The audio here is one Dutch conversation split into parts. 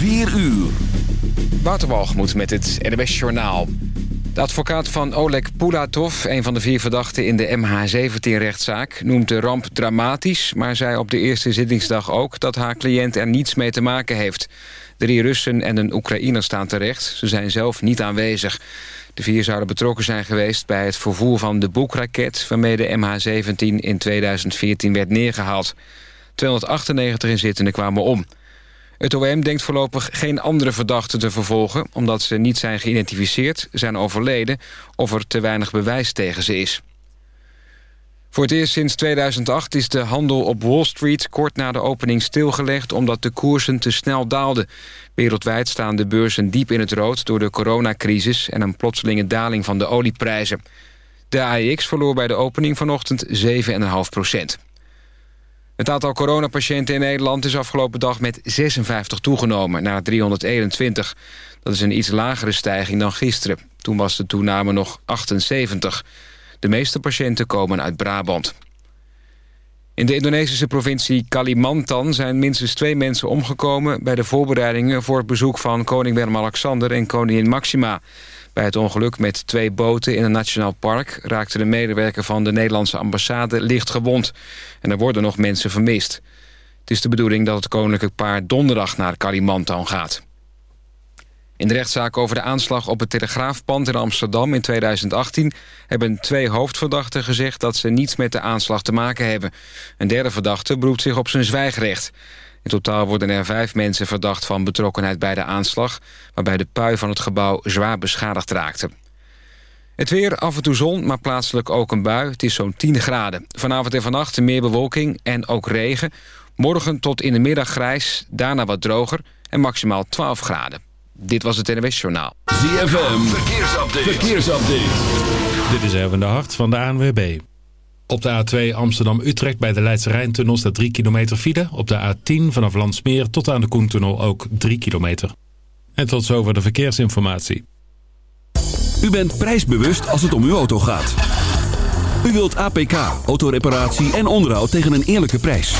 4 uur. Waterwalgemoed met het NWS Journaal. De advocaat van Oleg Pulatov, een van de vier verdachten in de MH17-rechtszaak... noemt de ramp dramatisch, maar zei op de eerste zittingsdag ook... dat haar cliënt er niets mee te maken heeft. Drie Russen en een Oekraïner staan terecht. Ze zijn zelf niet aanwezig. De vier zouden betrokken zijn geweest bij het vervoer van de boekraket... waarmee de MH17 in 2014 werd neergehaald. 298 inzittenden kwamen om. Het OM denkt voorlopig geen andere verdachten te vervolgen... omdat ze niet zijn geïdentificeerd, zijn overleden... of er te weinig bewijs tegen ze is. Voor het eerst sinds 2008 is de handel op Wall Street kort na de opening stilgelegd omdat de koersen te snel daalden. Wereldwijd staan de beurzen diep in het rood door de coronacrisis en een plotselinge daling van de olieprijzen. De AEX verloor bij de opening vanochtend 7,5 procent. Het aantal coronapatiënten in Nederland is afgelopen dag met 56 toegenomen naar 321. Dat is een iets lagere stijging dan gisteren. Toen was de toename nog 78. De meeste patiënten komen uit Brabant. In de Indonesische provincie Kalimantan zijn minstens twee mensen omgekomen... bij de voorbereidingen voor het bezoek van koning Willem-Alexander en koningin Maxima. Bij het ongeluk met twee boten in een nationaal park... raakte de medewerker van de Nederlandse ambassade licht gewond. En er worden nog mensen vermist. Het is de bedoeling dat het koninklijk paar donderdag naar Kalimantan gaat. In de rechtszaak over de aanslag op het Telegraafpand in Amsterdam in 2018... hebben twee hoofdverdachten gezegd dat ze niets met de aanslag te maken hebben. Een derde verdachte beroept zich op zijn zwijgrecht. In totaal worden er vijf mensen verdacht van betrokkenheid bij de aanslag... waarbij de pui van het gebouw zwaar beschadigd raakte. Het weer, af en toe zon, maar plaatselijk ook een bui. Het is zo'n 10 graden. Vanavond en vannacht meer bewolking en ook regen. Morgen tot in de middag grijs, daarna wat droger en maximaal 12 graden. Dit was het NWS Journaal. ZFM, verkeersupdate. verkeersupdate. Dit is even de hart van de ANWB. Op de A2 Amsterdam-Utrecht bij de Leidse Rijntunnel staat 3 kilometer file. Op de A10 vanaf Landsmeer tot aan de Koentunnel ook 3 kilometer. En tot zover de verkeersinformatie. U bent prijsbewust als het om uw auto gaat. U wilt APK, autoreparatie en onderhoud tegen een eerlijke prijs.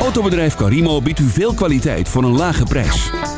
Autobedrijf Carimo biedt u veel kwaliteit voor een lage prijs.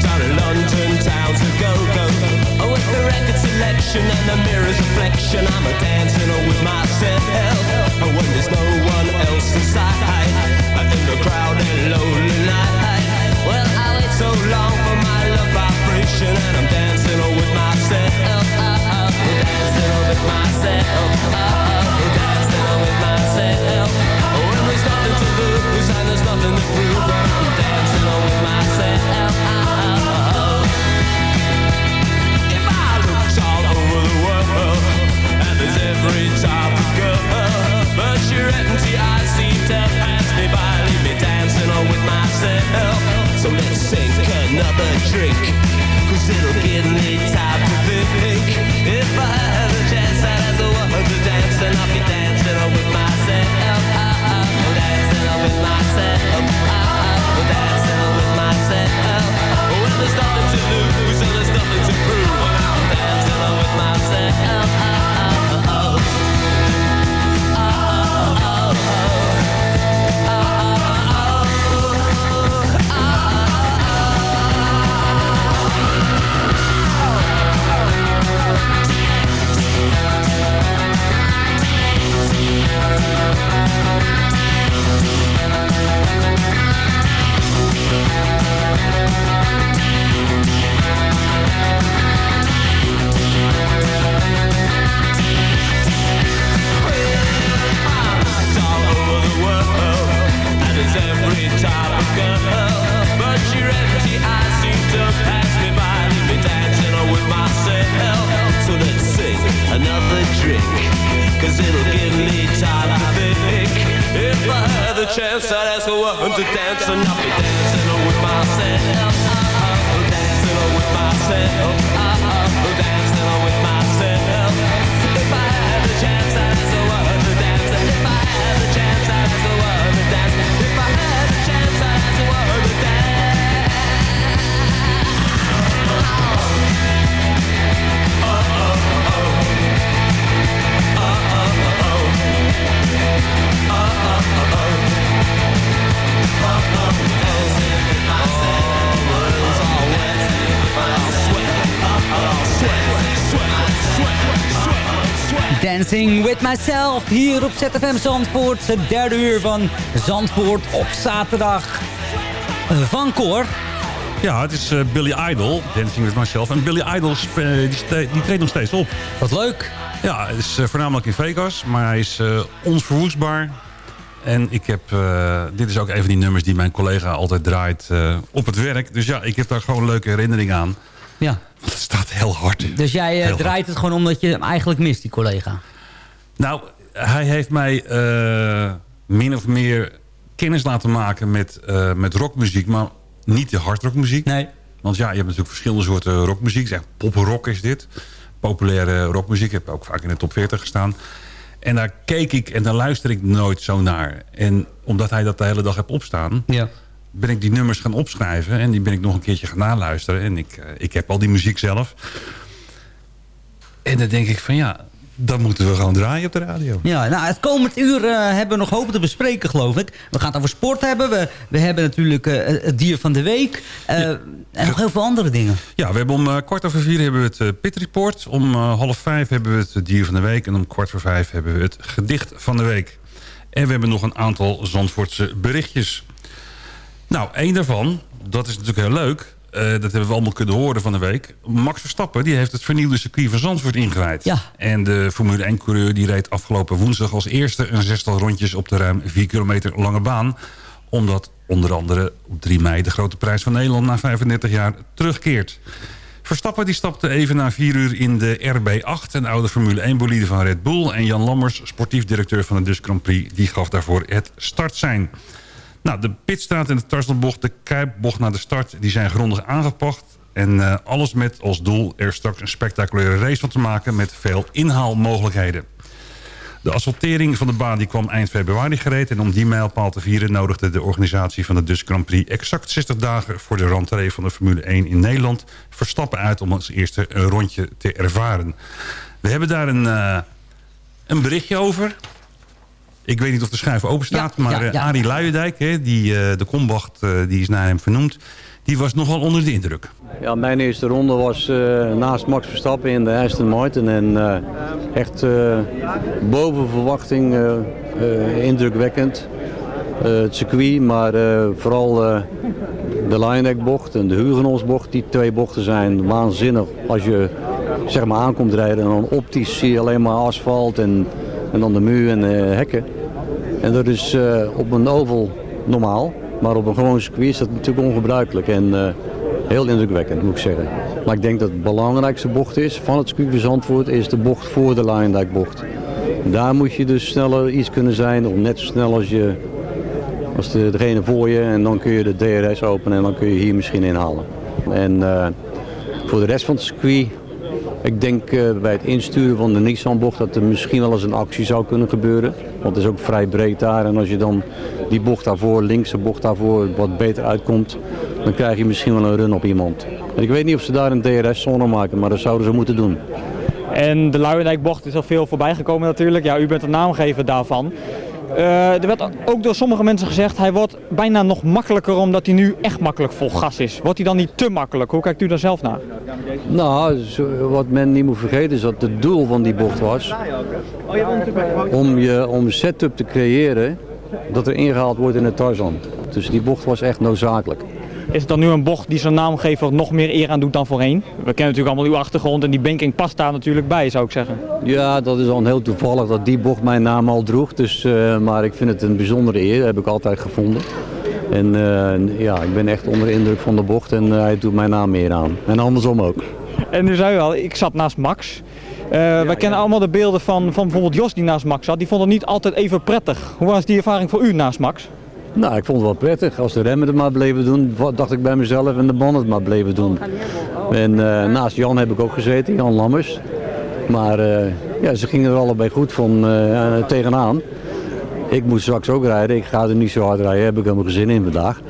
Down in London town to go go. Oh, with the record selection and the mirror's reflection, I'm a dancing with myself. Oh, when there's no one else inside, I see pass me by. Leave me dancing with myself. So let's sink another it'll give me time to think. If I had a chance I'd have the world to dance And I'll be dancing. Myself hier op ZFM Zandvoort. Het derde uur van Zandvoort op zaterdag. Van Cor. Ja, het is eh, Billy Idol, Dancing with Myself. En Billy Idol eh, die, treedt nog steeds op. Wat leuk. Ja, het is eh, voornamelijk in Vegas, maar hij is onverwoestbaar. En ik heb, dit is ook een van die nummers die mijn collega altijd draait op het werk. Dus ja, ik heb daar gewoon een leuke herinnering aan. Ja. Want het staat heel hard. Dus jij Heel draait het gewoon omdat je hem eigenlijk mist, die collega. Nou, hij heeft mij eh, min of meer kennis laten maken met, eh, met rockmuziek. Maar niet de hardrockmuziek. Nee. Want ja, je hebt natuurlijk verschillende soorten rockmuziek. Zeg, poprock is dit. Populaire rockmuziek. Heb ook vaak in de top 40 gestaan. En daar keek ik en daar luister ik nooit zo naar. En omdat hij dat de hele dag heeft opstaan... Ja. ben ik die nummers gaan opschrijven. En die ben ik nog een keertje gaan naluisteren. En ik, eh, ik heb al die muziek zelf. En dan denk ik van ja, dat moeten we gewoon draaien op de radio. Ja, nou, het komend uur eh, hebben we nog hoop te bespreken, geloof ik. We gaan het over sport hebben. We, we hebben natuurlijk eh, het dier van de week. eh, En nog heel veel andere dingen. Ja, we hebben om kwart over vier hebben we het Pit Report. Om half vijf hebben we het dier van de week. En om kwart voor vijf hebben we het gedicht van de week. En we hebben nog een aantal Zandvoortse berichtjes. Nou, één daarvan, dat is natuurlijk heel leuk. Eh, dat hebben we allemaal kunnen horen van de week. Max Verstappen die heeft het vernieuwde circuit van Zandvoort ingewijd. Ja. En de Formule 1-coureur die reed afgelopen woensdag als eerste... een zestal rondjes op de ruim 4 kilometer lange baan. Omdat onder andere op 3 mei de grote prijs van Nederland... na 35 jaar terugkeert. Verstappen die stapte even na 4 uur in de RB8... een oude Formule 1-bolide van Red Bull. En Jan Lammers, sportief directeur van de Dutch Grand Prix... die gaf daarvoor het startsein. Nou, de pitstraat en de Tarzanbocht, de Kuipbocht naar de start... die zijn grondig aangepakt. En eh, alles met als doel er straks een spectaculaire race van te maken... met veel inhaalmogelijkheden. De asfaltering van de baan die kwam eind februari gereed... en om die mijlpaal te vieren nodigde de organisatie van de Dutch Grand Prix... exact 60 dagen voor de rentree van de Formule 1 in Nederland... Verstappen uit om als eerste een rondje te ervaren. We hebben daar een, eh, een berichtje over... Ik weet niet of de schijf open staat, Ja, maar ja, eh, ja. Arie Luijendijk, hè, die, eh, de kombacht, eh, die is naar hem vernoemd... die was nogal onder de indruk. Ja, mijn eerste ronde was eh, naast Max Verstappen in de Aston Martin. En eh, echt eh, boven verwachting eh, eh, indrukwekkend. Eh, het circuit, maar eh, vooral eh, de Liondeck-bocht en de Hugenholzbocht. Die twee bochten zijn waanzinnig als je zeg maar aankomt rijden. En dan optisch zie je alleen maar asfalt en, en dan de muur en eh, hekken. En dat is eh, op een oval normaal. Maar op een gewoon circuit is dat natuurlijk ongebruikelijk. En eh, heel indrukwekkend moet ik zeggen. Maar ik denk dat de belangrijkste bocht is van het circuit Zandvoort... is de bocht voor de Luijendijkbocht. Daar moet je dus sneller iets kunnen zijn. Of net zo snel als, je, als de, degene voor je. En dan kun je de DRS openen en dan kun je hier misschien inhalen. En Voor de rest van het circuit, ik denk eh, bij het insturen van de Nissan-bocht dat er misschien wel eens een actie zou kunnen gebeuren. Want het is ook vrij breed daar en als je dan die bocht daarvoor, linkse bocht daarvoor, wat beter uitkomt, dan krijg je misschien wel een run op iemand. En ik weet niet of ze daar een DRS-zone maken, maar dat zouden ze moeten doen. En de Luijendijkbocht is al veel voorbij gekomen natuurlijk. Ja, u bent de naamgever daarvan. Eh, er werd ook door sommige mensen gezegd, hij wordt bijna nog makkelijker omdat hij nu echt makkelijk vol gas is. Wordt hij dan niet te makkelijk? Hoe kijkt u daar zelf naar? Nou, wat men niet moet vergeten is dat het doel van die bocht was om je om setup te creëren dat er ingehaald wordt in het Tarzan. Dus die bocht was echt noodzakelijk. Is het dan nu een bocht die zijn naamgever nog meer eer aan doet dan voorheen? We kennen natuurlijk allemaal uw achtergrond en die banking past daar natuurlijk bij, zou ik zeggen. Ja, dat is al heel toevallig dat die bocht mijn naam al droeg. Dus, eh, maar ik vind het een bijzondere eer, heb ik altijd gevonden. En eh, ja, ik ben echt onder de indruk van de bocht en eh, hij doet mijn naam meer aan. En andersom ook. En nu zei u al, ik zat naast Max. Eh wij kennen allemaal de beelden van, van bijvoorbeeld Jos die naast Max zat. Die vond het niet altijd even prettig. Hoe was die ervaring voor u naast Max? Nou, ik vond het wel prettig. Als de remmen het maar bleven doen, dacht ik bij mezelf en de banden het maar bleven doen. En eh, naast Jan heb ik ook gezeten, Jan Lammers. Maar eh, ja, ze gingen er allebei goed van eh, tegenaan. Ik moet straks ook rijden. Ik ga er niet zo hard rijden. Heb ik helemaal geen zin in vandaag.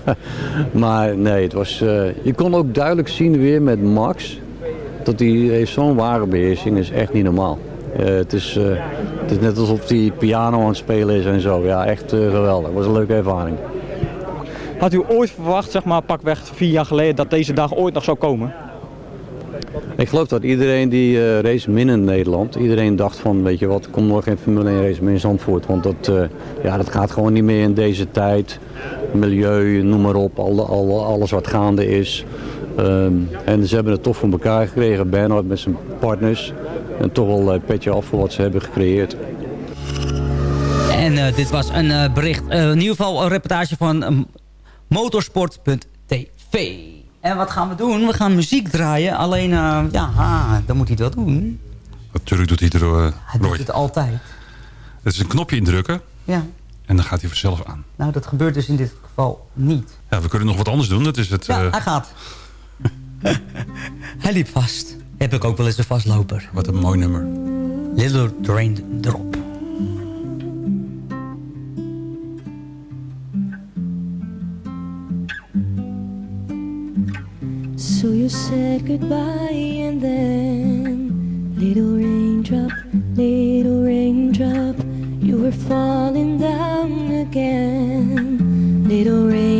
maar nee, het was, je kon ook duidelijk zien weer met Max. Dat hij heeft zo'n wagenbeheersing. is echt niet normaal. Eh, het, is, eh, het is net alsof hij piano aan het spelen is en zo. Ja, echt eh, geweldig. Het was een leuke ervaring. Had u ooit verwacht, zeg maar pakweg vier jaar geleden, dat deze dag ooit nog zou komen? Ik geloof dat iedereen die race min in Nederland, iedereen dacht van, weet je wat, komt nog geen Formule 1 race meer in Zandvoort. Want dat, ja, dat gaat gewoon niet meer in deze tijd. Milieu, noem maar op, alle, alle, alles wat gaande is. Ehm, en ze hebben het toch voor elkaar gekregen, Bernhard met zijn partners. En toch wel een petje af voor wat ze hebben gecreëerd. En eh, dit was een eh, bericht, eh, in ieder geval een reportage van ehm, motorsport.tv. En wat gaan we doen? We gaan muziek draaien. Alleen, eh, ja, ah, dan moet hij het wel doen. Natuurlijk doet hij er, uh, Hij doet het altijd. Het is een knopje indrukken Ja, en dan gaat hij vanzelf aan. nou dat gebeurt dus in dit geval niet. Ja, we kunnen nog wat anders doen. Dat is het... Ja, eh, hij gaat. hij liep vast. Heb ik ook wel eens een vastloper. Wat een mooi nummer. Little Drain Drop. So you said goodbye and then Little raindrop, little raindrop You were falling down again Little rain, little raindrop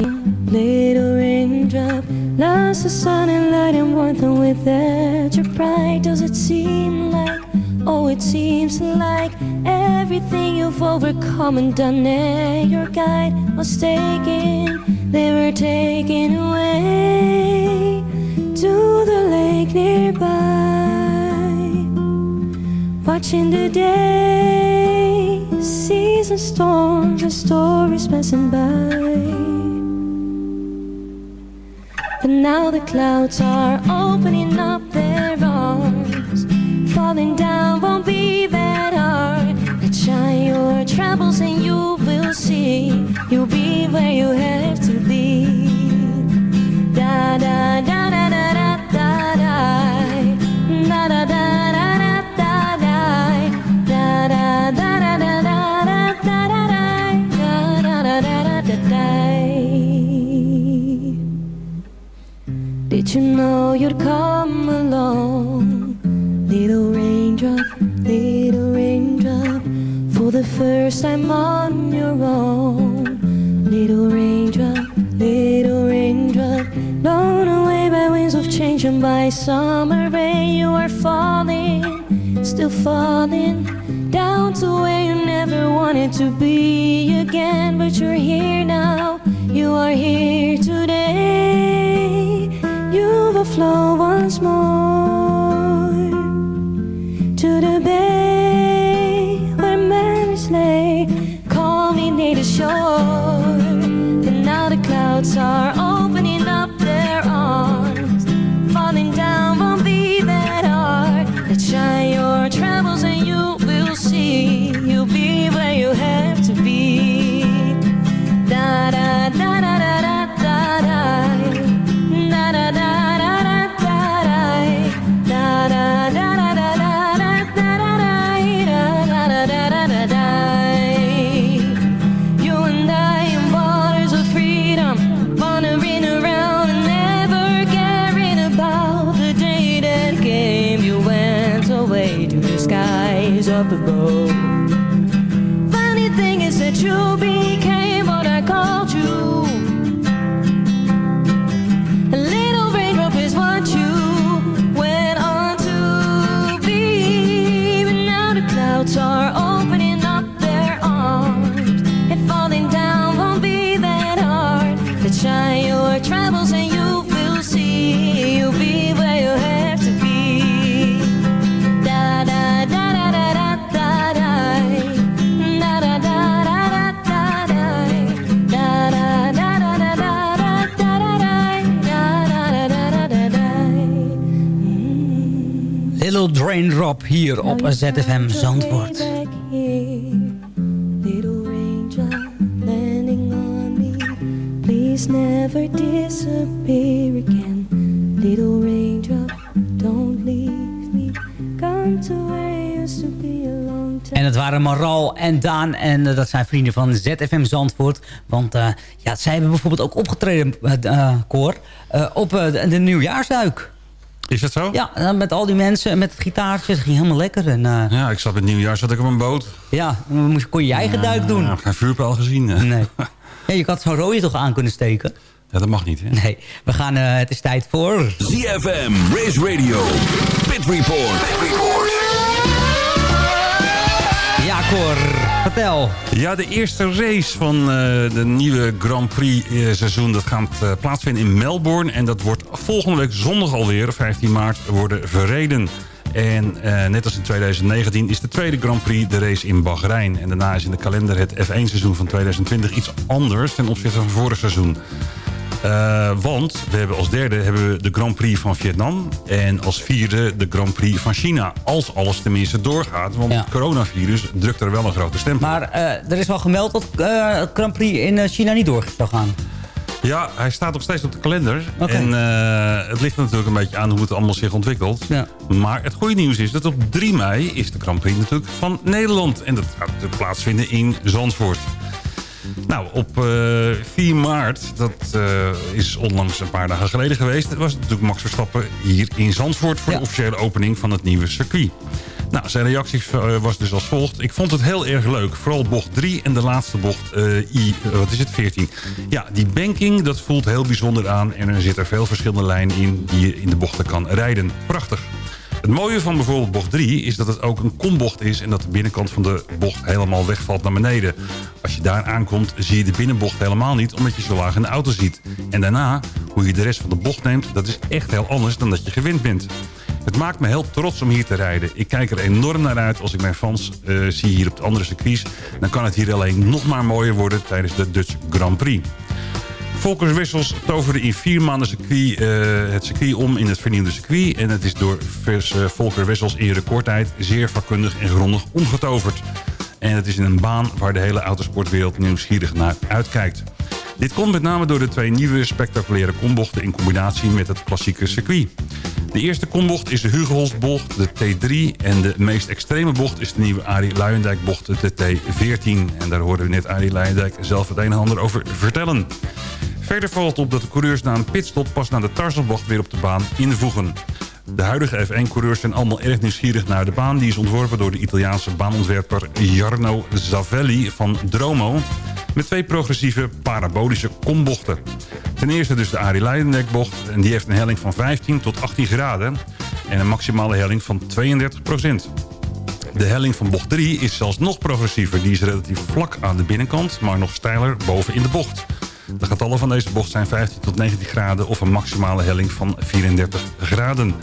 the sun and light and warmth and with that your pride Does it seem like, oh it seems like Everything you've overcome and done and your guide was taken They were taken away to the lake nearby. Watching the day, season storms and stories passing by now the clouds are opening up their arms. Falling down won't be that hard. Let's shine your troubles and you will see. You'll be where you have you know you'd come along? Little raindrop, little raindrop, for the first time on your own. Little raindrop, little raindrop, blown away by winds of change and by summer rain. You are falling, still falling, down to where you never wanted to be again. But you're here now, you are here today. Flow once more Drop hier op ZFM Zandvoort. Please never disappear again. Little raindrop, don't leave me. Come to where you used to be a long time. En het waren Maral en Daan. En eh, dat zijn vrienden van ZFM Zandvoort. Want eh, ja, zij hebben bijvoorbeeld ook opgetreden, uh, uh, uh, op uh, de, de nieuwjaarsduik. Is dat zo? Ja, en dan met al die mensen, met het gitaartje. Dat ging helemaal lekker. En, uh, Ja, ik zat met nieuwjaar zat ik op een boot. ja, dan moest- kon je je eigen duik doen. Ik heb geen vuurpijl gezien. Nee. Ja, je had zo'n rode toch aan kunnen steken? Ja, dat mag niet, hè? Nee, we gaan, eh, het is tijd voor... ZFM, Race Radio, Pit Report. Ja, vertel. Ja, de eerste race van eh, de nieuwe Grand Prix eh, seizoen... dat gaat eh, plaatsvinden in Melbourne. En dat wordt volgende week zondag alweer, 15 maart, worden verreden. En net als in 2019 is de tweede Grand Prix de race in Bahrein. En daarna is in de kalender het F1-seizoen van 2020 iets anders... ten opzichte van vorig seizoen. Eh, want we hebben als derde hebben we de Grand Prix van Vietnam. En als vierde de Grand Prix van China. Als alles tenminste doorgaat. Want het coronavirus drukt er wel een grote stempel. Maar eh, er is wel gemeld dat eh, het Grand Prix in eh, China niet door zou gaan. Ja, hij staat nog steeds op de kalender. En eh, het ligt natuurlijk een beetje aan hoe het allemaal zich ontwikkelt. Ja. Maar het goede nieuws is dat op 3 mei is de Grand Prix natuurlijk van Nederland. En dat gaat plaatsvinden in Zandvoort. Nou, op eh, 4 maart, dat eh, is onlangs een paar dagen geleden geweest... was natuurlijk Max Verstappen hier in Zandvoort... voor de officiële opening van het nieuwe circuit. Nou, zijn reactie eh, was dus als volgt. Ik vond het heel erg leuk. Vooral bocht 3 en de laatste bocht eh, I, eh, wat is het, 14. Ja, die banking, dat voelt heel bijzonder aan... en er zitten veel verschillende lijnen in die je in de bochten kan rijden. Prachtig. Het mooie van bijvoorbeeld bocht 3 is dat het ook een kombocht is... en dat de binnenkant van de bocht helemaal wegvalt naar beneden. Als je daar aankomt zie je de binnenbocht helemaal niet... omdat je zo laag in de auto ziet. En daarna, hoe je de rest van de bocht neemt... dat is echt heel anders dan dat je gewend bent. Het maakt me heel trots om hier te rijden. Ik kijk er enorm naar uit als ik mijn fans eh, zie hier op de andere circuits. Dan kan het hier alleen nog maar mooier worden tijdens de Dutch Grand Prix. Volkers Wissels toverde in vier maanden circuit, eh, het circuit om in het vernieuwde circuit. En het is door vers, eh, Volker Wissels in recordtijd zeer vakkundig en grondig omgetoverd. En het is in een baan waar de hele autosportwereld nieuwsgierig naar uitkijkt. Dit komt met name door de twee nieuwe spectaculaire kombochten in combinatie met het klassieke circuit. De eerste kombocht is de Hugo Holst-bocht, de T3. En de meest extreme bocht is de nieuwe Arie Luijendijk-bocht, de T14. En daar hoorden we net Arie Luijendijk zelf het een en ander over vertellen. Verder valt op dat de coureurs na een pitstop pas na de Tarzanbocht weer op de baan invoegen. De huidige F1-coureurs zijn allemaal erg nieuwsgierig naar de baan. Die is ontworpen door de Italiaanse baanontwerper Jarno Zavelli van Dromo. Met twee progressieve parabolische kombochten. Ten eerste dus de Arie Leidendek-bocht. En die heeft een helling van 15 tot 18 graden. En een maximale helling van 32 procent. De helling van bocht 3 is zelfs nog progressiever. Die is relatief vlak aan de binnenkant, maar nog steiler boven in de bocht. De getallen van deze bocht zijn 15 tot 19 graden of een maximale helling van 34 graden.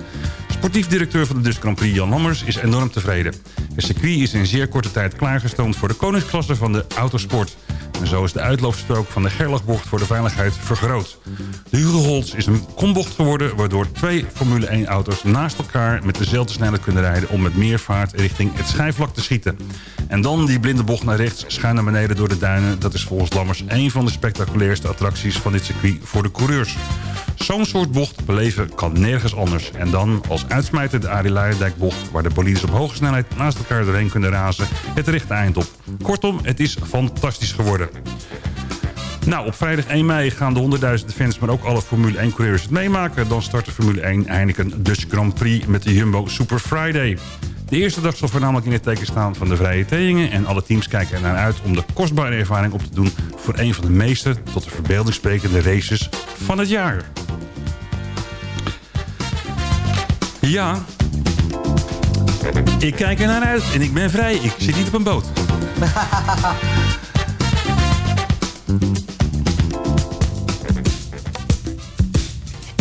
Sportief directeur van de Grand Prix Jan Lammers is enorm tevreden. Het circuit is in zeer korte tijd klaargestoomd voor de koningsklasse van de autosport. En zo is de uitloopstrook van de Gerlachbocht voor de veiligheid vergroot. De Hugo Holtz is een kombocht geworden... waardoor twee Formule 1 auto's naast elkaar met dezelfde snelheid kunnen rijden... om met meer vaart richting het schijfvlak te schieten. En dan die blinde bocht naar rechts, schuin naar beneden door de duinen. Dat is volgens Lammers een van de spectaculairste attracties van dit circuit voor de coureurs. Zo'n soort bocht beleven kan nergens anders. En dan als Uitsmijter de Arie-Luijendijkbocht... waar de poliers op hoge snelheid naast elkaar doorheen kunnen razen... het rechte eind op. Kortom, het is fantastisch geworden. Nou, op vrijdag 1 mei gaan de 100.000 fans, maar ook alle Formule 1-coureurs het meemaken. Dan start de Formule 1 eindelijk een Dutch Grand Prix met de Jumbo Super Friday. De eerste dag zal voornamelijk in het teken staan van de vrije trainingen... en alle teams kijken ernaar uit om de kostbare ervaring op te doen... voor een van de meeste tot de verbeelding sprekende races van het jaar. Ja. Ik kijk er naar uit en ik ben vrij. Ik zit niet op een boot.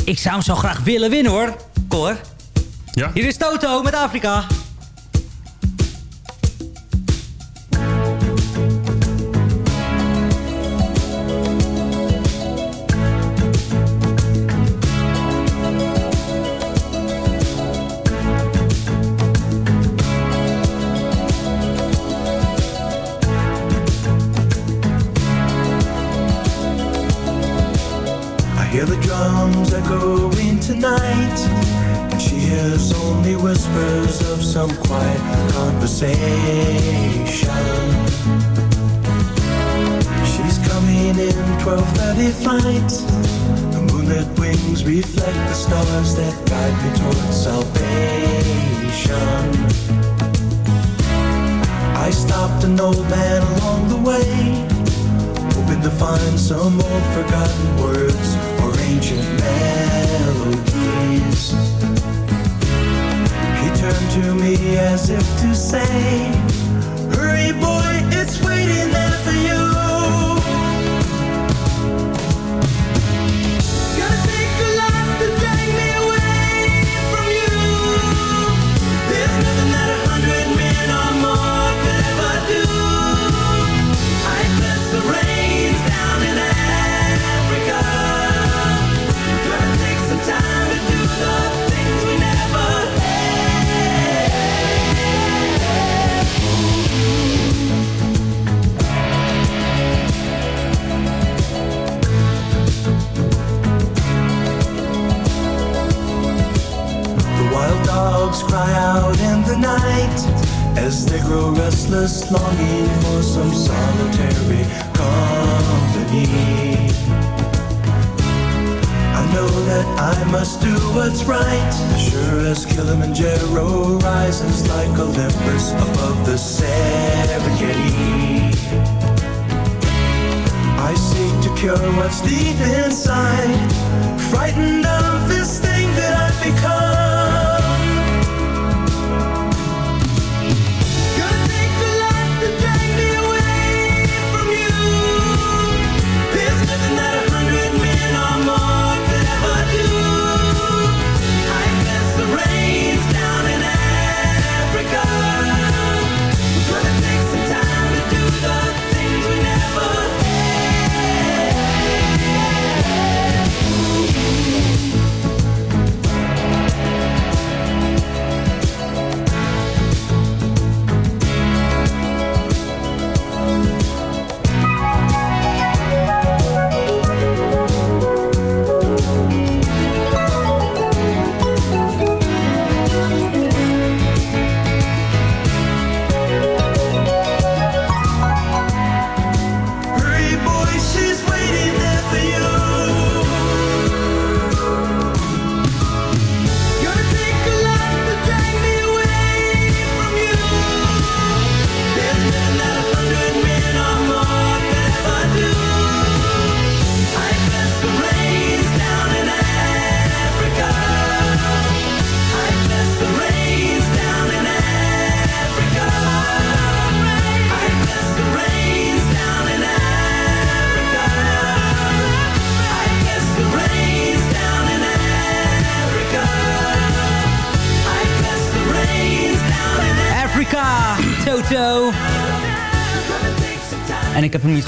ik zou hem zo graag willen winnen hoor, Cor. Ja? Hier is Toto met Afrika.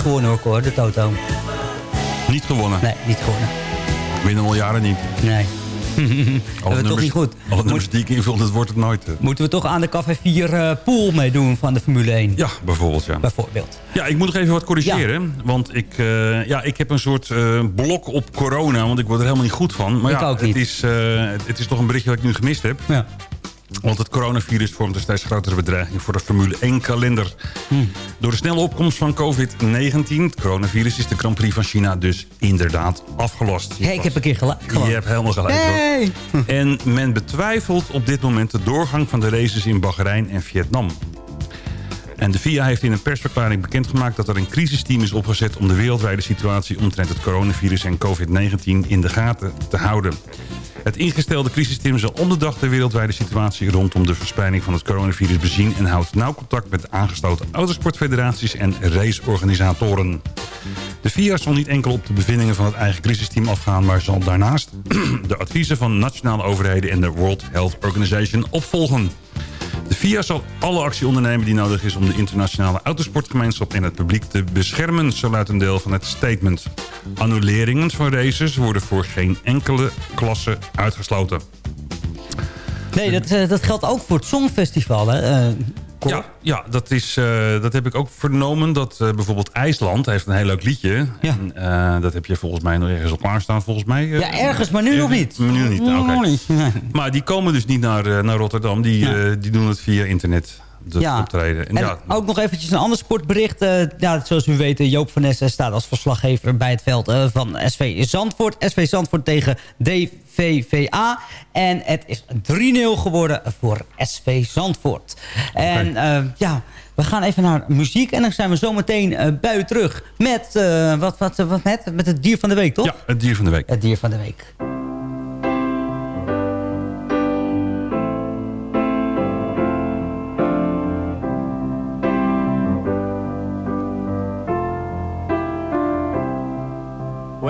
gewonnen ook hoor, de Toto. Niet gewonnen? Nee, niet gewonnen. winnen al jaren niet. Nee. Dat is toch niet goed. Alle Moet, nummers die ik invul, dat wordt het nooit. Eh. Moeten we toch aan de Café 4 uh, eh, pool meedoen van de Formule 1? Ja, bijvoorbeeld. Ja. bijvoorbeeld. ja ik moet nog even wat corrigeren. Want ik, eh, ja, ik heb een soort blok op corona, want ik word er helemaal niet goed van. Maar ik ja, ook niet. Het, is, het, het, is toch een berichtje dat ik nu gemist heb. Ja. Want het coronavirus vormt een steeds grotere bedreiging voor de Formule 1-kalender. Door de snelle opkomst van COVID-19, het coronavirus, is de Grand Prix van China dus inderdaad afgelast. Hey, ik heb een keer gelijk. gewoon. Je hebt helemaal gelijk. Hey! En men betwijfelt op dit moment de doorgang van de races in Bahrein en Vietnam. En de FIA heeft in een persverklaring bekendgemaakt dat er een crisisteam is opgezet om de wereldwijde situatie omtrent het coronavirus en COVID-19 in de gaten te houden. Het ingestelde crisisteam zal om de dag de wereldwijde situatie rondom de verspreiding van het coronavirus bezien en houdt nauw contact met de aangesloten autosportfederaties en raceorganisatoren. De FIA zal niet enkel op de bevindingen van het eigen crisisteam afgaan, maar zal daarnaast de adviezen van nationale overheden en de World Health Organization opvolgen. FIA zal alle actie ondernemen die nodig is om de internationale autosportgemeenschap en het publiek te beschermen, zo luidt een deel van het statement. Annuleringen van races worden voor geen enkele klasse uitgesloten. Nee, dat, eh, dat geldt ook voor het Songfestival. Hè? Eh, Cor. Ja, ja dat, is, eh, dat heb ik ook vernomen. Dat eh, bijvoorbeeld IJsland heeft een heel leuk liedje. En, eh, dat heb je volgens mij nog ergens op klaarstaan. Volgens mij. Ja, ergens, maar nu nog niet. Maar nu niet, oké. Maar die komen dus niet naar, naar Rotterdam. Die, die doen het via internet. Dat Ja. optreden. En En ja, ook nog eventjes een ander sportbericht. Eh, ja, zoals u weet, Joop van Nessen staat als verslaggever bij het veld eh, van SV Zandvoort. SV Zandvoort tegen DVVA. En het is 3-0 geworden voor SV Zandvoort. En eh, ja, we gaan even naar muziek. En dan zijn we zo meteen eh, bij u terug met, wat, wat, wat met, met het dier van de week, toch? ja, het dier van de week. Het dier van de week.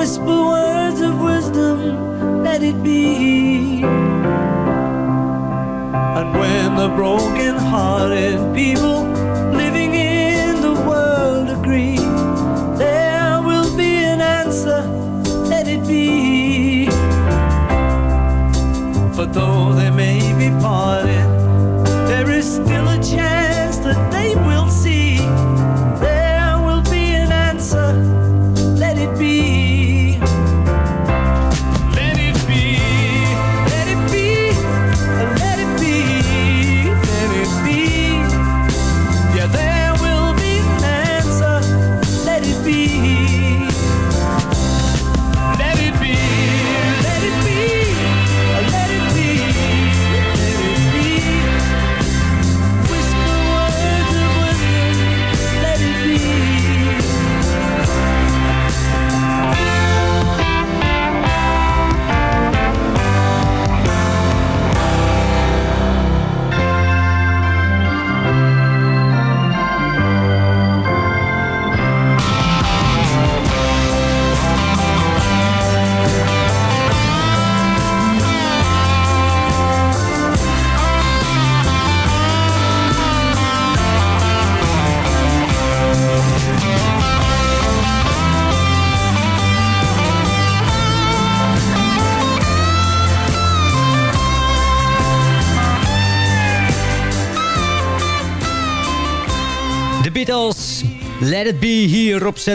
Whisper words of wisdom, let it be. And when the broken hearted people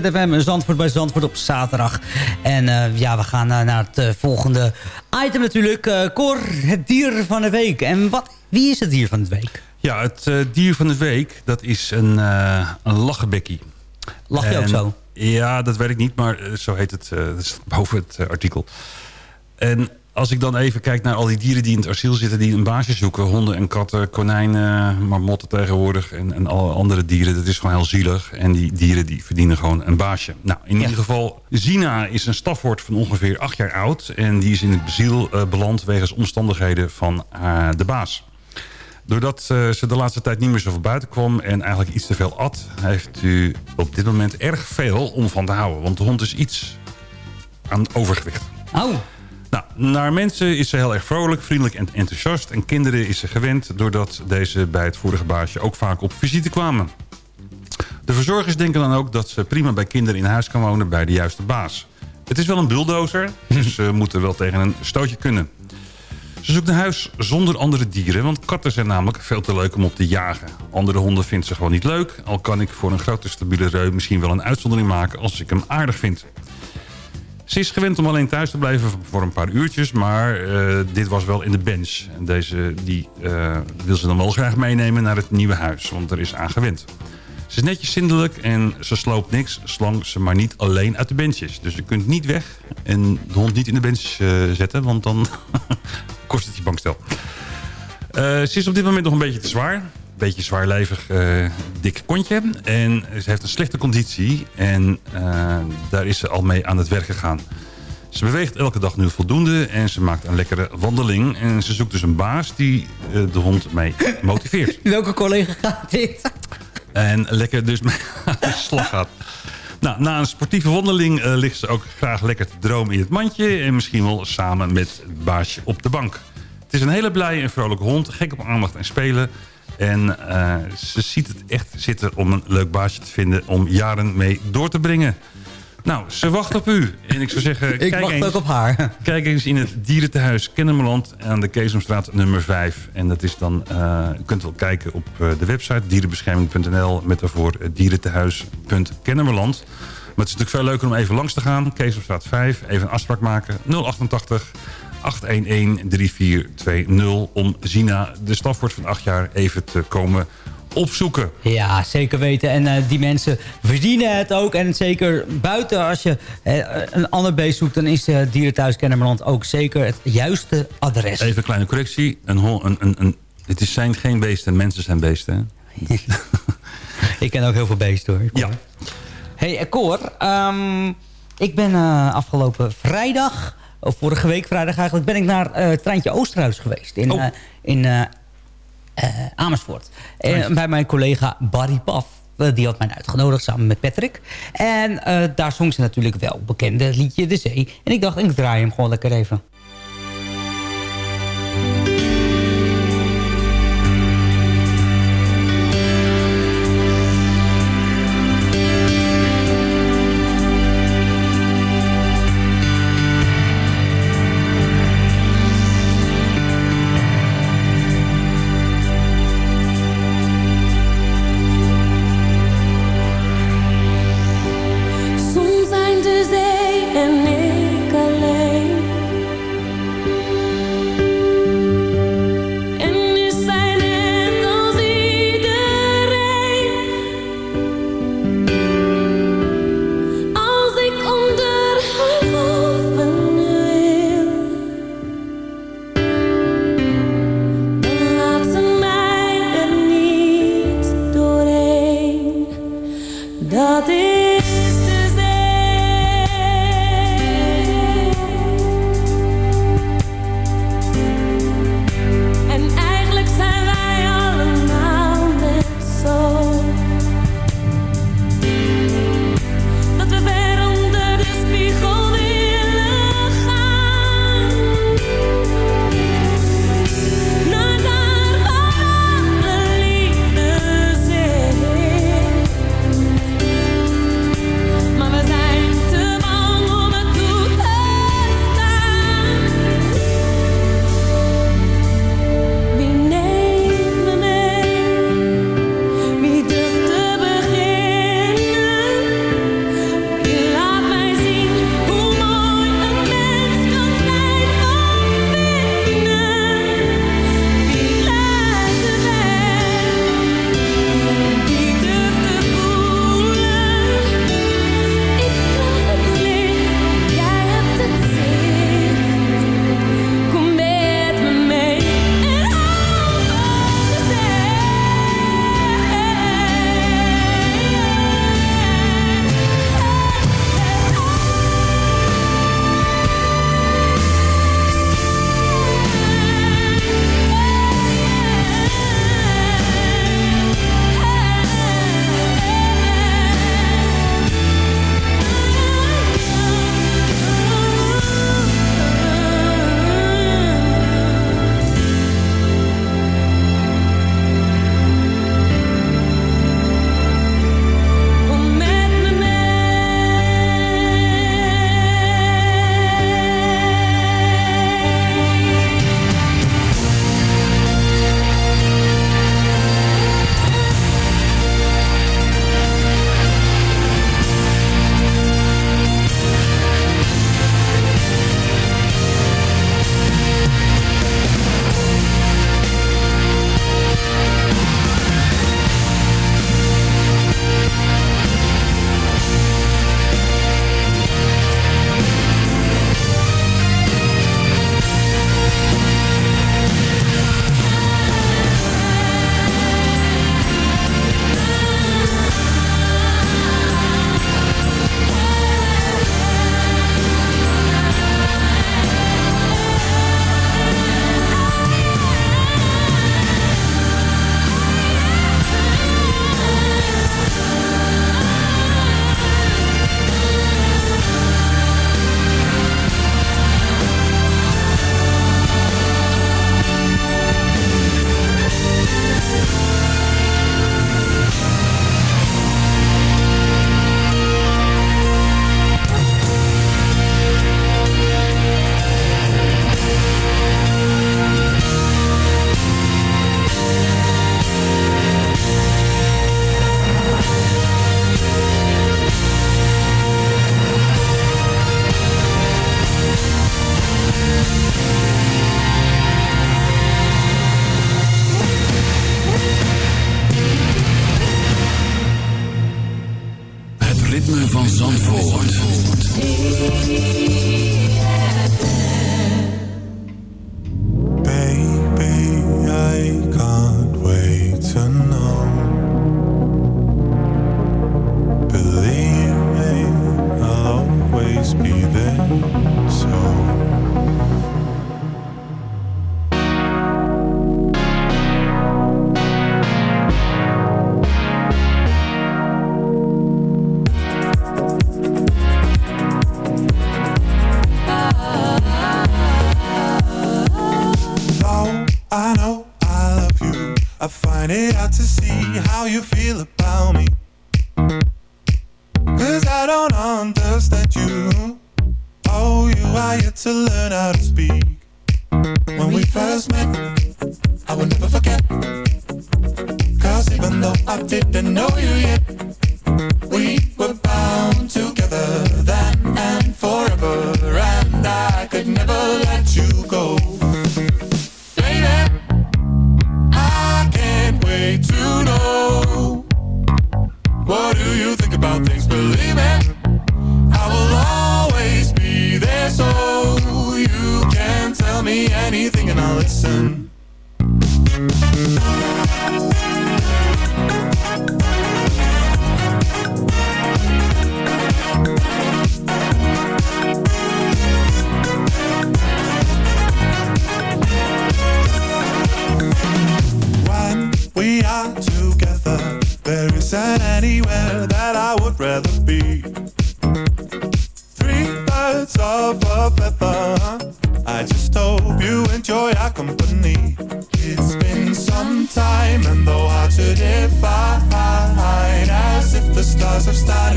ZFM Zandvoort bij Zandvoort op zaterdag. En eh, ja, we gaan eh, naar het eh, volgende item natuurlijk. Cor, het dier van de week. En wat, wie is het dier van de week? Ja, het dier van de week, dat is een, een lachenbekkie. Lach je ook zo? Ja, dat weet ik niet, maar zo heet het. dat is boven het artikel. En als ik dan even kijk naar al die dieren die in het asiel zitten... die een baasje zoeken, honden en katten, konijnen, marmotten tegenwoordig... en, en alle andere dieren, dat is gewoon heel zielig. En die dieren die verdienen gewoon een baasje. Nou, in ieder geval, Zina is een stafwoord van ongeveer acht jaar oud... en die is in het beziel eh, beland wegens omstandigheden van eh, de baas. Doordat eh, ze de laatste tijd niet meer zo van buiten kwam... en eigenlijk iets te veel at... heeft u op dit moment erg veel om van te houden. Want de hond is iets aan overgewicht. Oh. Nou, naar mensen is ze heel erg vrolijk, vriendelijk en enthousiast. En kinderen is ze gewend doordat deze bij het vorige baasje ook vaak op visite kwamen. De verzorgers denken dan ook dat ze prima bij kinderen in huis kan wonen bij de juiste baas. Het is wel een bulldozer, dus ze moeten wel tegen een stootje kunnen. Ze zoekt een huis zonder andere dieren, want katten zijn namelijk veel te leuk om op te jagen. Andere honden vindt ze gewoon niet leuk, al kan ik voor een grote stabiele reu misschien wel een uitzondering maken als ik hem aardig vind. Ze is gewend om alleen thuis te blijven voor een paar uurtjes, maar eh, dit was wel in de bench. En deze die, eh, wil ze dan wel graag meenemen naar het nieuwe huis, want er is aan gewend. Ze is netjes zindelijk en ze sloopt niks, zolang ze maar niet alleen uit de bench is. Dus je kunt niet weg en de hond niet in de bench eh, zetten, want dan kost het je bankstel. Ze is op dit moment nog een beetje te zwaar. Beetje zwaarlijvig, eh, dik kontje. En ze heeft een slechte conditie. En eh, daar is ze al mee aan het werk gegaan. Ze beweegt elke dag nu voldoende. En ze maakt een lekkere wandeling. En ze zoekt dus een baas die eh, de hond mee motiveert. Welke collega gaat dit? En lekker dus mee aan de slag gaat. Nou, na een sportieve wandeling ligt ze ook graag lekker te dromen in het mandje. En misschien wel samen met het baasje op de bank. Het is een hele blije en vrolijke hond. Gek op aandacht en spelen. En eh, ze ziet het echt zitten om een leuk baasje te vinden... om jaren mee door te brengen. Nou, ze wacht op u. En ik zou zeggen... Ik kijk wacht eens, ook op haar. Kijk eens in het dierentehuis Kennemerland aan de Keesomstraat nummer 5. En dat is dan, eh, u kunt wel kijken op eh, de website dierenbescherming.nl met daarvoor eh, dierentehuis.kennemerland. Maar het is natuurlijk veel leuker om even langs te gaan. Keesomstraat 5, even een afspraak maken. 088 811 3420 om Zina, de stafwoord van 8 jaar, even te komen opzoeken. Ja, zeker weten. En eh, die mensen verdienen het ook. En zeker buiten, als je eh, een ander beest zoekt... dan is uh, Dierenthuis Kennemerland ook zeker het juiste adres. Even een kleine correctie. Een, een, een, een, het is, zijn geen beesten, mensen zijn beesten. hè? Ik ken ook heel veel beesten hoor. Ja. Hey, Cor. ehm, ik ben afgelopen vrijdag... of vorige week vrijdag eigenlijk... ben ik naar eh Treintje Oosterhuis geweest. In, eh, in eh, Amersfoort. Bij mijn collega Barry Paf. Die had mij uitgenodigd samen met Patrick. En daar zong ze natuurlijk wel bekende liedje De Zee. En ik dacht, ik draai hem gewoon lekker even.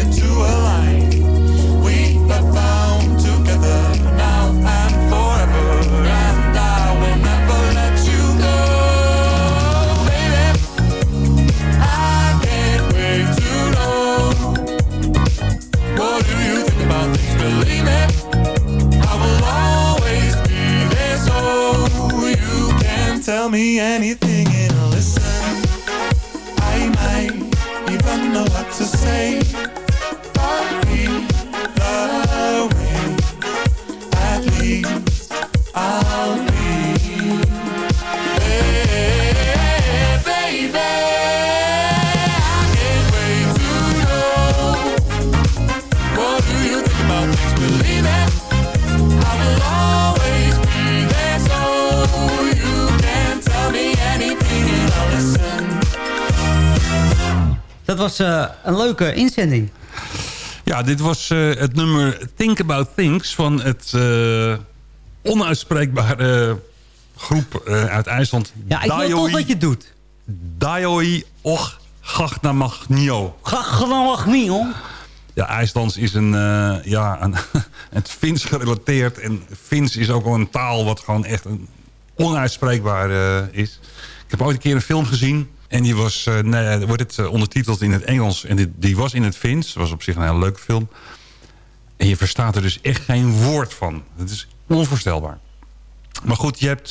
attitude Eh, een leuke inzending. Ja, dit was eh, het nummer Think About Things van het eh, onuitspreekbare groep uit IJsland. Ja, ik dat je het doet. Daioi Och Gagnamagnio. Gagnamagnio? Ja, IJslands is een, uh, ja, een, het Fins gerelateerd. En Fins is ook wel een taal wat gewoon echt een onuitspreekbaar is. Ik heb ooit een keer een film gezien. En die was, uh, nee, eh, wordt het eh, ondertiteld in het Engels. En die was in het Fins. was op zich een hele leuke film. En je verstaat er dus echt geen woord van. Dat is onvoorstelbaar. Maar goed, je hebt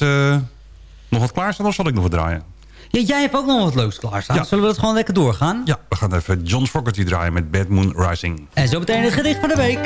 nog wat klaarstaan of zal ik nog wat draaien? Ja, jij hebt ook nog wat leuks klaarstaan. Ja. Zullen we dat gewoon lekker doorgaan? Ja, we gaan even John Fogerty draaien met Bad Moon Rising. En zo meteen het gedicht van de week.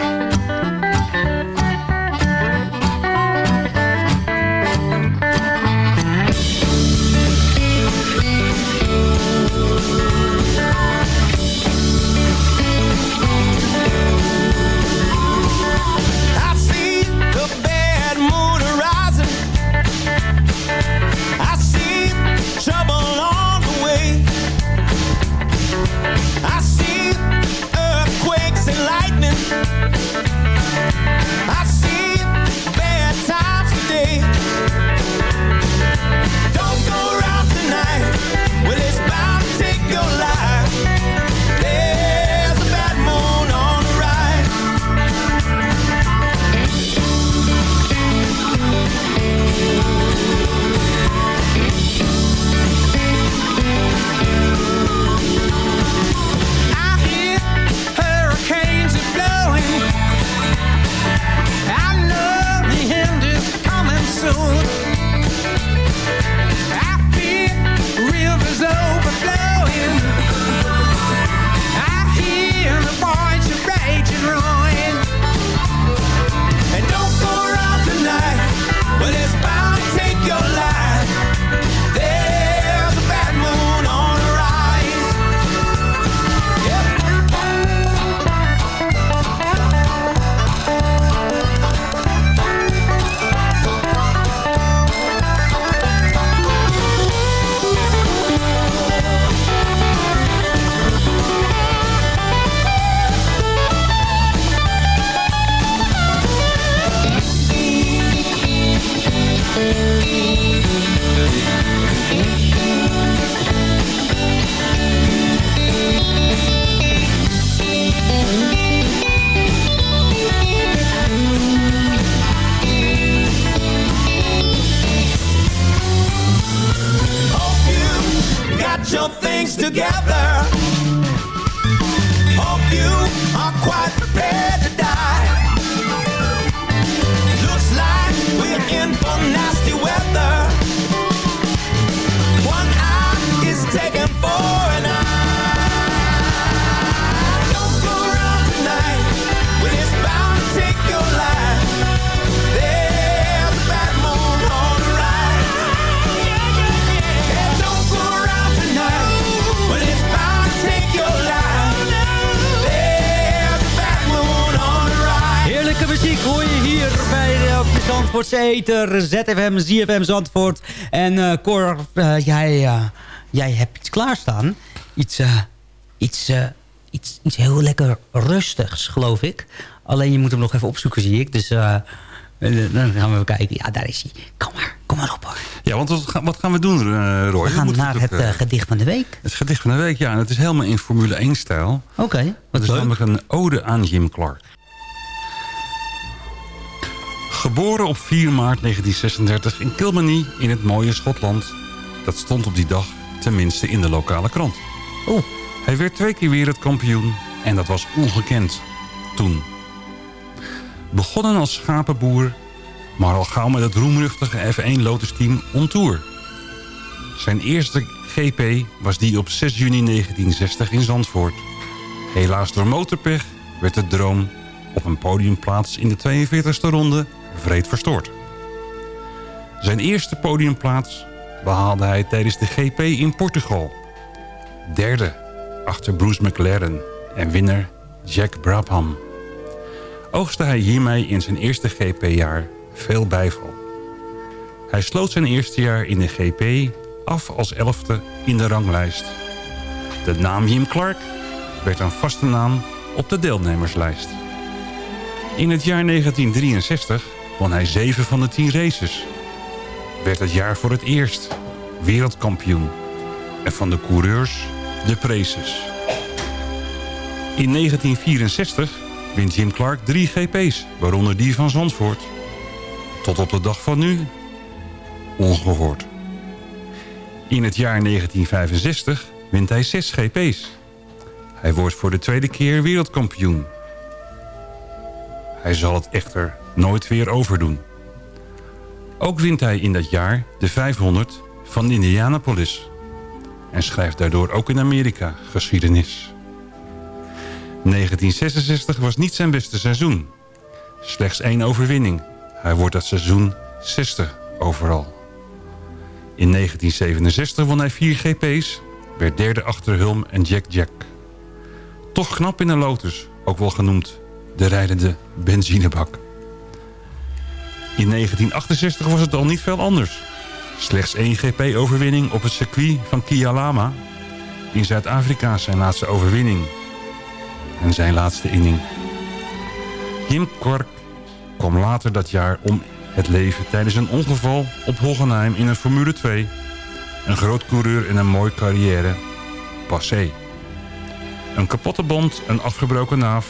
Eter, ZFM, ZFM Zandvoort. En eh Cor, eh, jij, eh, jij hebt iets klaarstaan. Iets, iets, iets, iets heel lekker rustigs, geloof ik. Alleen je moet hem nog even opzoeken, zie ik. Dus dan gaan we even kijken. Ja, daar is hij. Kom maar, kom maar op hoor. Ja, want wat, gaan- wat gaan we doen, Roy? We gaan naar het gedicht van de week. Het gedicht van de week, ja. En het is helemaal in Formule 1-stijl. Oké, wat is leuk. namelijk een ode aan Jim Clark. Geboren op 4 maart 1936 in Kilmeny in het mooie Schotland. Dat stond op die dag tenminste in de lokale krant. Oh. Hij werd twee keer wereldkampioen en dat was ongekend toen. Begonnen als schapenboer, maar al gauw met het roemruchtige F1 Lotus team on tour. Zijn eerste GP was die op 6 juni 1960 in Zandvoort. Helaas door motorpech werd de droom op een podiumplaats in de 42e ronde vreed verstoord. Zijn eerste podiumplaats behaalde hij tijdens de GP in Portugal. Derde achter Bruce McLaren en winnaar Jack Brabham. Oogste hij hiermee in zijn eerste GP-jaar veel bijval. Hij sloot zijn eerste jaar in de GP af als elfde in de ranglijst. De naam Jim Clark werd een vaste naam op de deelnemerslijst. In het jaar 1963 won hij 7 van de 10 races. Werd het jaar voor het eerst wereldkampioen. En van de coureurs de preces. In 1964 wint Jim Clark drie GP's, waaronder die van Zandvoort. Tot op de dag van nu ongehoord. In het jaar 1965 wint hij zes GP's. Hij wordt voor de tweede keer wereldkampioen. Hij zal het echter nooit weer overdoen. Ook wint hij in dat jaar de 500 van Indianapolis. En schrijft daardoor ook in Amerika geschiedenis. 1966 was niet zijn beste seizoen. Slechts één overwinning. Hij wordt dat seizoen 60 overal. In 1967 won hij vier GP's, werd derde achter Hulm en Jack Jack. Toch knap in een Lotus, ook wel genoemd de rijdende benzinebak. In 1968 was het al niet veel anders. Slechts één GP-overwinning op het circuit van Kialama. In Zuid-Afrika zijn laatste overwinning. En zijn laatste inning. Jim Clark kwam later dat jaar om het leven tijdens een ongeval op Hockenheim in een Formule 2. Een groot coureur en een mooie carrière. Passé. Een kapotte band, een afgebroken naaf.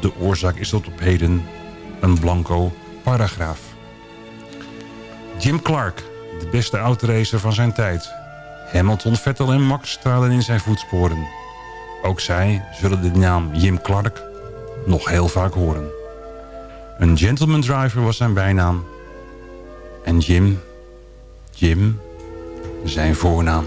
De oorzaak is tot op heden een blanco paragraaf. Jim Clark, de beste autoracer van zijn tijd. Hamilton, Vettel en Max stralen in zijn voetsporen. Ook zij zullen de naam Jim Clark nog heel vaak horen. Een gentleman driver was zijn bijnaam. En Jim, Jim, zijn voornaam.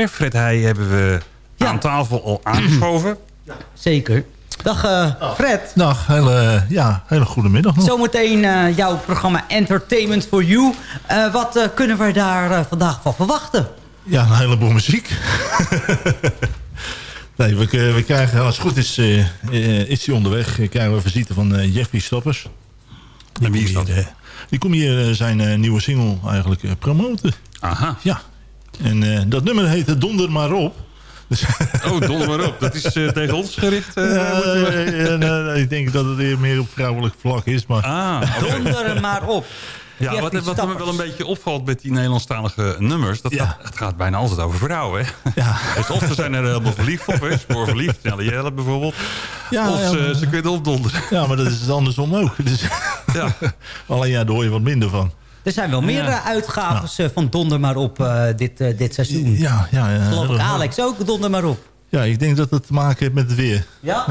weer. Fred Heij hebben we aan tafel al aangeschoven. Zeker. Dag eh, Fred. Dag, hele, ja, hele goede middag nog. Zometeen eh, jouw programma Entertainment for You. Eh, wat eh, kunnen we daar vandaag van verwachten? Ja, een heleboel muziek. nee, we, we krijgen, als het goed is, is hij onderweg. Krijgen we visite van eh, Jeffrey Stoppers. En wie is dat? Hier, die komt hier zijn eh, nieuwe single eigenlijk eh, promoten. Aha. Ja. En eh, dat nummer heet Donder maar op. Dus Oh, donder maar op. Dat is eh, tegen ons gericht. eh, eh, eh, nee, ik denk dat het meer op vrouwelijk vlak is. Maar... Ah. Donder er maar op. Ja, wat, wat me wel een beetje opvalt met die Nederlandstalige nummers... Dat, dat- het gaat bijna altijd over vrouwen. Hè? Ja. Dus of ze zijn er helemaal verliefd op, hè? spoor verliefd, Snelle Jelle bijvoorbeeld. Ja, of ja, ze, maar- ze kunnen opdonderen. Ja, maar dat is het andersom ook. Dus, Ja. Alleen ja, daar hoor je wat minder van. Er zijn wel meer eh, uitgaves eh, van Donder maar op eh, dit, eh, dit seizoen. Ja, ja, ja. Geloof ik Alex ook, Donder maar op. Ja, ik denk dat het te maken heeft met het weer. Ja?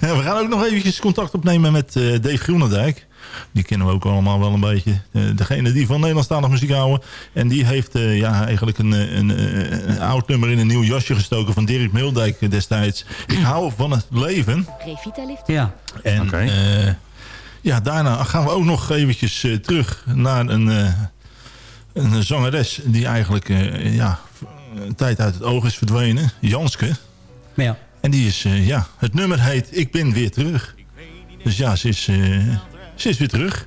Ja, we gaan ook nog eventjes contact opnemen met eh, Dave Groenendijk. Die kennen we ook allemaal wel een beetje. Degene die van Nederlandstalige muziek houden. En die heeft eh, ja, eigenlijk een, een, een oud nummer in een nieuw jasje gestoken van Dirk Meeldijk destijds. Ik hou van het leven. Revitalift. Ja. En eh, ja, daarna gaan we ook nog eventjes eh, terug naar een, eh, een zangeres die eigenlijk eh, ja, een tijd uit het oog is verdwenen. Janske. Ja. En die is, eh, ja, het nummer heet Ik ben weer terug. Dus ja, ze is, eh, ze is weer terug.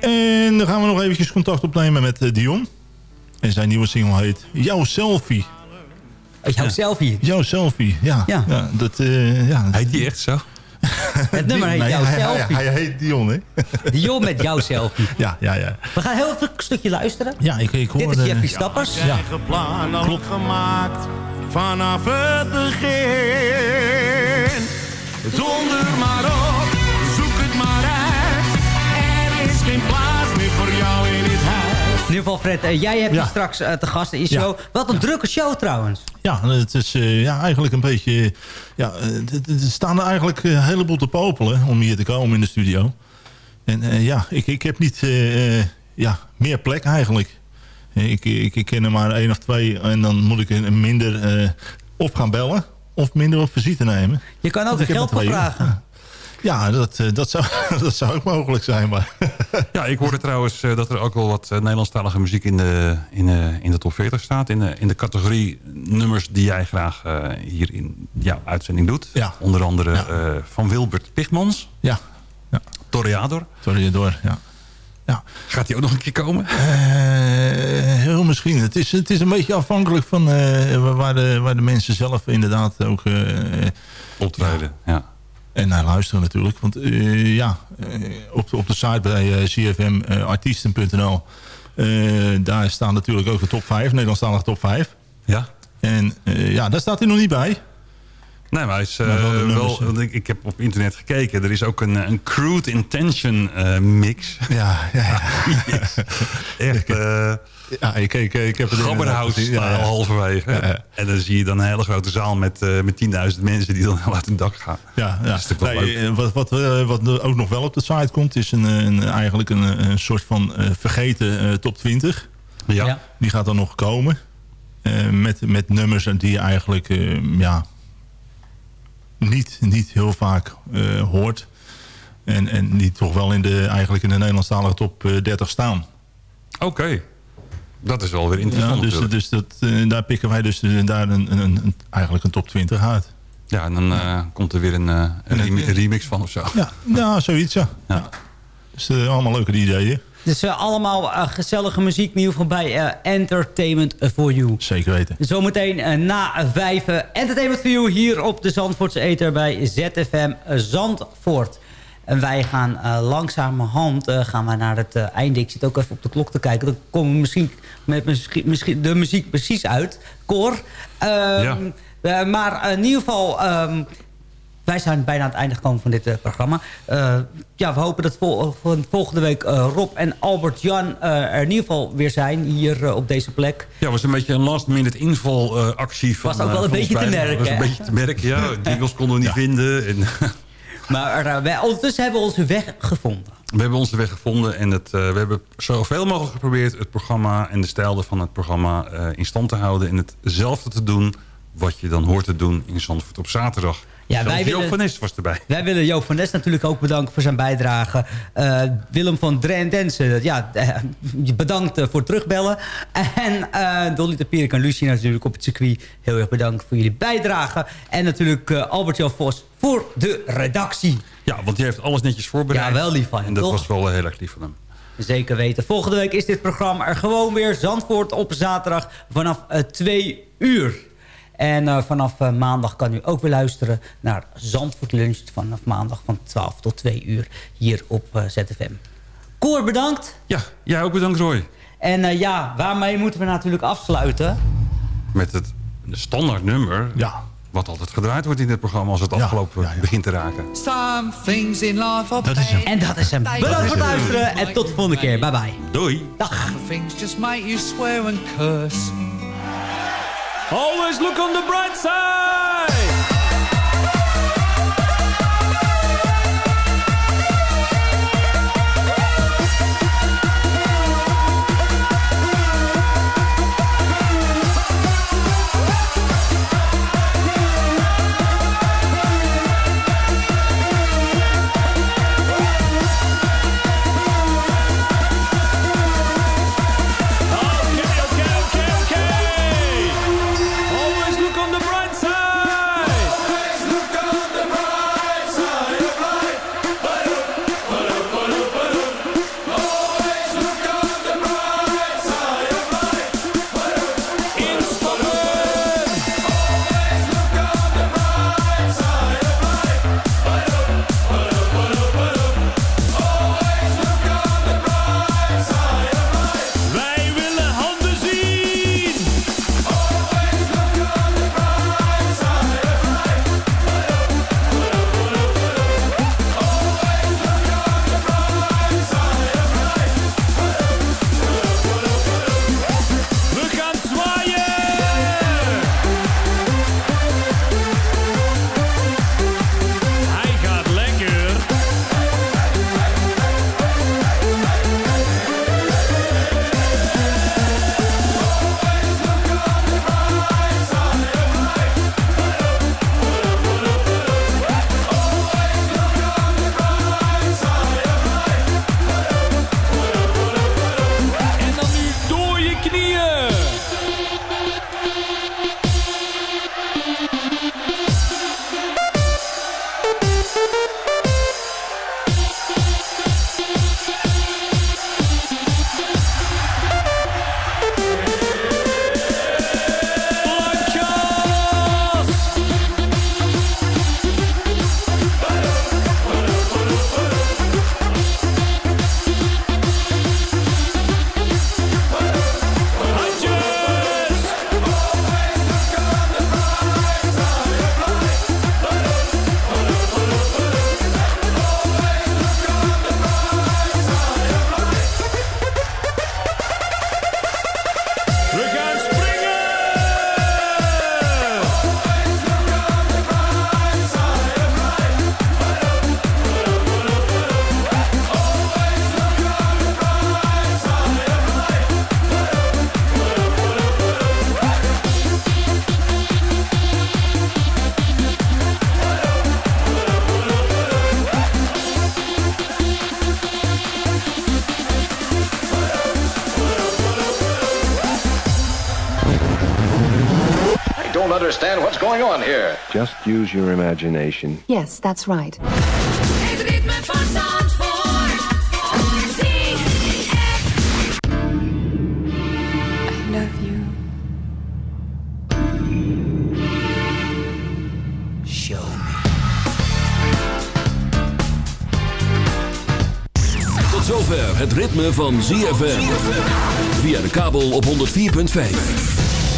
En dan gaan we nog eventjes contact opnemen met Dion. En zijn nieuwe single heet Jouw Selfie. Jouw selfie? Jouw Selfie, ja. Ja. dat, eh, ja. Heet die echt zo? Het nummer heet Nee, Jouw hij, hij- Selfie. Hij, heet Dion, hè? Dion met Jouw Selfie. Ja, ja, ja. We gaan heel even een stukje luisteren. Ja, ik, ik hoor... Dit is eh, Stappers. Ja. eigen plan al gemaakt vanaf het begin. Donder maar op, geval, Fred, eh, jij hebt Ja. je straks eh, te gast in je show. Wat een drukke show trouwens. Ja, het is eh, ja, eigenlijk een beetje... Ja, er staan er eigenlijk een heleboel te popelen om hier te komen in de studio. En ja, ik, ik heb niet ja, meer plek eigenlijk. Ik, ik, ik ken er maar één of twee en dan moet ik een minder of gaan bellen of minder op visite nemen. Je kan ook er geld voor vragen. Ja, dat, eh, dat, zou, dat zou ook mogelijk zijn. Maar Ja, ik hoorde trouwens eh, dat er ook wel wat eh, Nederlandstalige muziek in de, in, de, in de top 40 staat. In de, in de categorie nummers die jij graag hier in jouw uitzending doet. Ja. Onder andere van Wilbert Pigmans. ja, Toreador. sorry door. Ja. Ja. Gaat die ook nog een keer komen? Heel misschien. Het is, het is een beetje afhankelijk van waar, de, waar de mensen zelf inderdaad ook... eh, Optreden, ja. En naar luisteren natuurlijk. Want eh, ja, eh, op, op de site bij eh, cfmartiesten.nl... daar staan natuurlijk ook de top 5, Nederlandstalige top 5. Ja. En ja, daar staat hij nog niet bij. Nee, maar hij is eh, Maar wel nummers, want ik, ik heb op internet gekeken. Er is ook een, eh, een crude intention eh, mix. Ja, ja, ja. Echt eh Ja, ik, ik, ik heb het gezien. Ja, ja. halverwege. Ja, ja. En dan zie je dan een hele grote zaal met, eh met 10.000 mensen die dan uit het dak gaan. Ja, ja. Dat is natuurlijk wel Nee, leuk. eh, wat, wat, eh, wat er ook nog wel op de site komt... is een, een, eigenlijk een, een soort van eh, vergeten eh, top 20. Ja. Ja. Die gaat dan nog komen. Eh, met, met nummers die eigenlijk eh, ja, niet, niet heel vaak eh, hoort. En, en die toch wel in de, eigenlijk in de Nederlandstalige top eh, 30 staan. Oké. Dat is wel weer interessant Ja, dus dus dat, eh, daar pikken wij dus eh, daar een, een, een- eigenlijk een top 20 uit. Ja, en dan eh, komt er weer een, eh, een, remi- een remix van of zo. Ja, ja zoiets ja. Ja. Dus eh, allemaal leuke ideeën. Dus eh, allemaal eh, gezellige muziek in ieder geval bij eh, Entertainment for You. Zeker weten. Zometeen na vijven Entertainment for You hier op de Zandvoortse Eter bij ZFM Zandvoort. En wij gaan langzamerhand gaan we naar het einde. Ik zit ook even op de klok te kijken. Dan komen we misschien met misschien, misschien de muziek precies uit. Cor. Ehm, eh, maar in ieder geval... ehm, wij zijn bijna aan het einde gekomen van dit eh, programma. Eh, ja, we hopen dat vol- volgende week eh, Rob en Albert-Jan eh, er in ieder geval weer zijn hier op deze plek. Ja, was een beetje een last minute invalactie van Was ook wel een beetje te merken, Was een beetje te merken, ja. Jingles konden we niet vinden. En, Maar wij, ondertussen hebben we onze weg gevonden. We hebben onze weg gevonden en het, we hebben zoveel mogelijk geprobeerd... het programma en de stijl van het programma in stand te houden... en hetzelfde te doen wat je dan hoort te doen in Zandvoort op zaterdag. Ja, Zelfs wij Joop willen- van Nes was erbij. Wij willen Joop van Nes natuurlijk ook bedanken voor zijn bijdrage. Eh, Willem van Dren Densen, ja, eh, bedankt eh, voor het terugbellen. En eh, Dolly de Pierik en Lucie natuurlijk op het circuit. Heel erg bedankt voor jullie bijdrage. En natuurlijk eh, Albert-Jan Vos voor de redactie. Ja, want die heeft alles netjes voorbereid. Ja, wel lief van hem, En dat toch? was wel heel erg lief van hem. Zeker weten. Volgende week is dit programma er gewoon weer. Zandvoort op zaterdag vanaf eh 2 uur. En eh, vanaf eh, maandag kan u ook weer luisteren naar Zandvoort Lunch. Vanaf maandag van 12 tot 2 uur hier op eh, ZFM. Koor, bedankt. Ja, jij ook bedankt Roy. En eh, ja, waarmee moeten we natuurlijk afsluiten? Met het standaard nummer... Ja. wat altijd gedraaid wordt in dit programma... als het afgelopen begint te raken. Some things in life are Dat is hem. En dat is hem. Bedankt voor het luisteren en tot de volgende keer. Bye bye. Doei. Dag. Always look on the bright side. Just use your imagination. Yes, that's right. Het ritme van Zandvoort. I love you. Show Tot zover het ritme van ZFM. Via de kabel op 104.5.